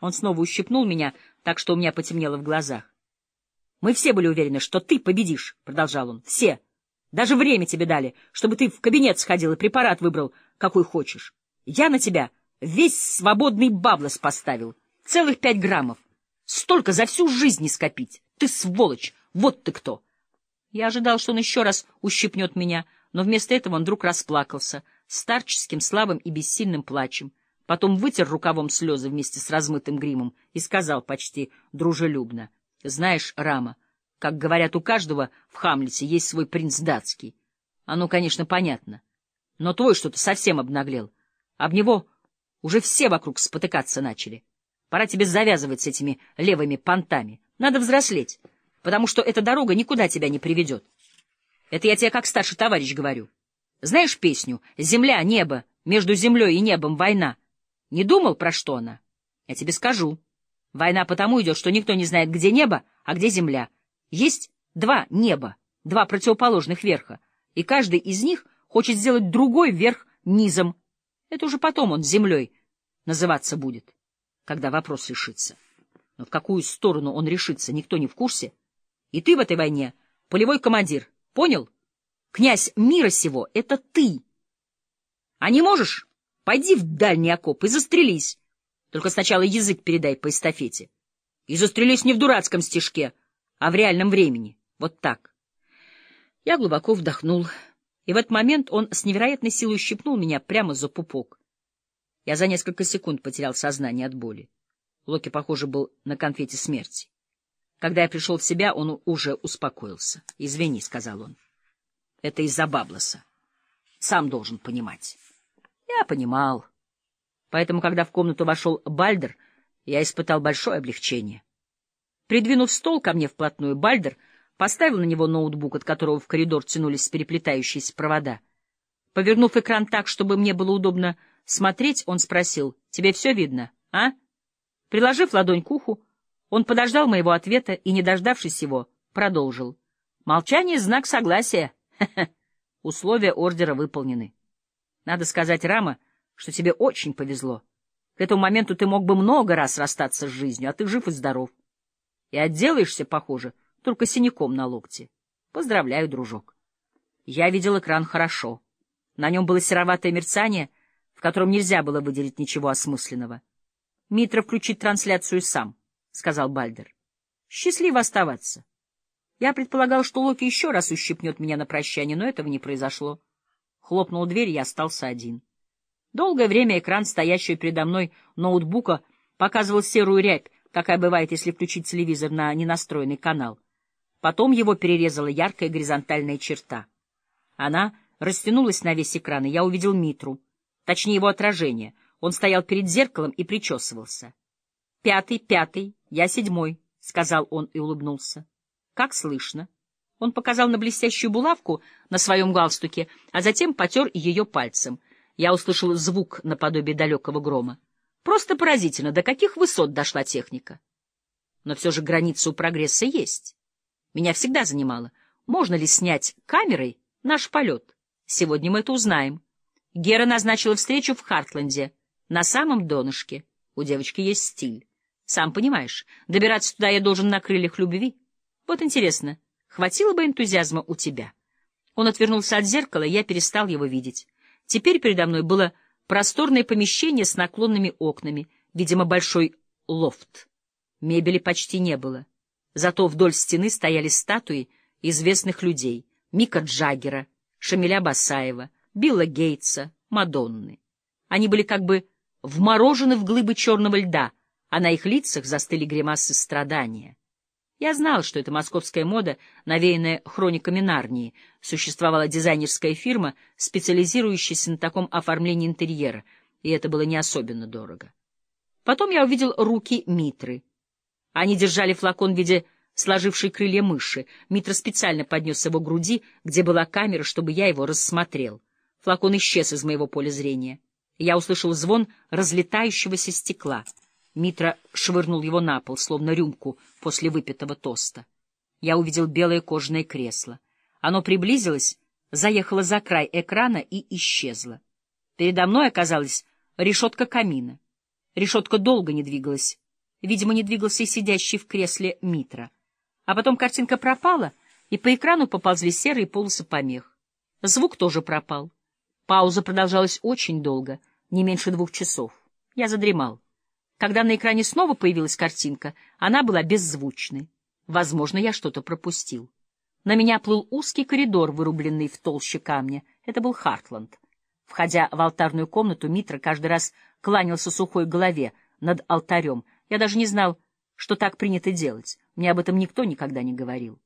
Он снова ущипнул меня, так что у меня потемнело в глазах. «Мы все были уверены, что ты победишь», — продолжал он. «Все. Даже время тебе дали, чтобы ты в кабинет сходил и препарат выбрал, какой хочешь. Я на тебя весь свободный баблос поставил. Целых пять граммов. Столько за всю жизнь не скопить. Ты сволочь! Вот ты кто!» Я ожидал, что он еще раз ущипнет меня, но вместо этого он вдруг расплакался, старческим, слабым и бессильным плачем. Потом вытер рукавом слезы вместе с размытым гримом и сказал почти дружелюбно. — Знаешь, Рама, как говорят, у каждого в Хамлете есть свой принц датский. Оно, конечно, понятно. Но твой что-то совсем обнаглел. Об него уже все вокруг спотыкаться начали. Пора тебе завязывать с этими левыми понтами. Надо взрослеть, потому что эта дорога никуда тебя не приведет. Это я тебе как старший товарищ говорю. Знаешь песню «Земля, небо, между землей и небом война»? Не думал, про что она? Я тебе скажу. Война потому идет, что никто не знает, где небо, а где земля. Есть два неба, два противоположных верха, и каждый из них хочет сделать другой верх низом. Это уже потом он землей называться будет, когда вопрос решится. Но в какую сторону он решится, никто не в курсе. И ты в этой войне полевой командир, понял? Князь мира сего — это ты. А не можешь? Пойди в дальний окоп и застрелись. Только сначала язык передай по эстафете. И застрелись не в дурацком стишке, а в реальном времени. Вот так. Я глубоко вдохнул, и в этот момент он с невероятной силой ущипнул меня прямо за пупок. Я за несколько секунд потерял сознание от боли. Локи, похоже, был на конфете смерти. Когда я пришел в себя, он уже успокоился. — Извини, — сказал он. — Это из-за Баблоса. Сам должен понимать. Я понимал. Поэтому, когда в комнату вошел Бальдер, я испытал большое облегчение. Придвинув стол ко мне вплотную, Бальдер поставил на него ноутбук, от которого в коридор тянулись переплетающиеся провода. Повернув экран так, чтобы мне было удобно смотреть, он спросил, «Тебе все видно, а?» Приложив ладонь к уху, он подождал моего ответа и, не дождавшись его, продолжил. «Молчание — знак согласия. Условия ордера выполнены. Надо сказать, Рама, что тебе очень повезло. К этому моменту ты мог бы много раз расстаться с жизнью, а ты жив и здоров. И отделаешься, похоже, только синяком на локте. Поздравляю, дружок. Я видел экран хорошо. На нем было сероватое мерцание, в котором нельзя было выделить ничего осмысленного. — Митра включит трансляцию сам, — сказал Бальдер. — Счастливо оставаться. Я предполагал, что Локи еще раз ущипнет меня на прощание, но этого не произошло. Хлопнул дверь, я остался один. Долгое время экран, стоящего передо мной ноутбука, показывал серую рябь, какая бывает, если включить телевизор на ненастроенный канал. Потом его перерезала яркая горизонтальная черта. Она растянулась на весь экран, и я увидел Митру, точнее его отражение. Он стоял перед зеркалом и причесывался. «Пятый, пятый, я седьмой», — сказал он и улыбнулся. «Как слышно?» Он показал на блестящую булавку на своем галстуке, а затем потер ее пальцем. Я услышал звук наподобие далекого грома. Просто поразительно, до каких высот дошла техника. Но все же граница у прогресса есть. Меня всегда занимало, можно ли снять камерой наш полет. Сегодня мы это узнаем. Гера назначила встречу в Хартленде, на самом донышке. У девочки есть стиль. Сам понимаешь, добираться туда я должен на крыльях любви. Вот интересно, Хватило бы энтузиазма у тебя. Он отвернулся от зеркала, и я перестал его видеть. Теперь передо мной было просторное помещение с наклонными окнами, видимо, большой лофт. Мебели почти не было. Зато вдоль стены стояли статуи известных людей — Мика Джаггера, Шамиля Басаева, Билла Гейтса, Мадонны. Они были как бы вморожены в глыбы черного льда, а на их лицах застыли гримасы страдания. Я знал, что это московская мода, навеянная хрониками Нарнии. Существовала дизайнерская фирма, специализирующаяся на таком оформлении интерьера, и это было не особенно дорого. Потом я увидел руки Митры. Они держали флакон в виде сложившей крылья мыши. Митра специально поднес его к груди, где была камера, чтобы я его рассмотрел. Флакон исчез из моего поля зрения. Я услышал звон разлетающегося стекла — Митра швырнул его на пол, словно рюмку после выпитого тоста. Я увидел белое кожаное кресло. Оно приблизилось, заехало за край экрана и исчезло. Передо мной оказалась решетка камина. Решетка долго не двигалась Видимо, не двигался и сидящий в кресле Митра. А потом картинка пропала, и по экрану поползли серые полосы помех. Звук тоже пропал. Пауза продолжалась очень долго, не меньше двух часов. Я задремал. Когда на экране снова появилась картинка, она была беззвучной. Возможно, я что-то пропустил. На меня плыл узкий коридор, вырубленный в толще камня. Это был Хартланд. Входя в алтарную комнату, Митра каждый раз кланялся сухой голове над алтарем. Я даже не знал, что так принято делать. Мне об этом никто никогда не говорил.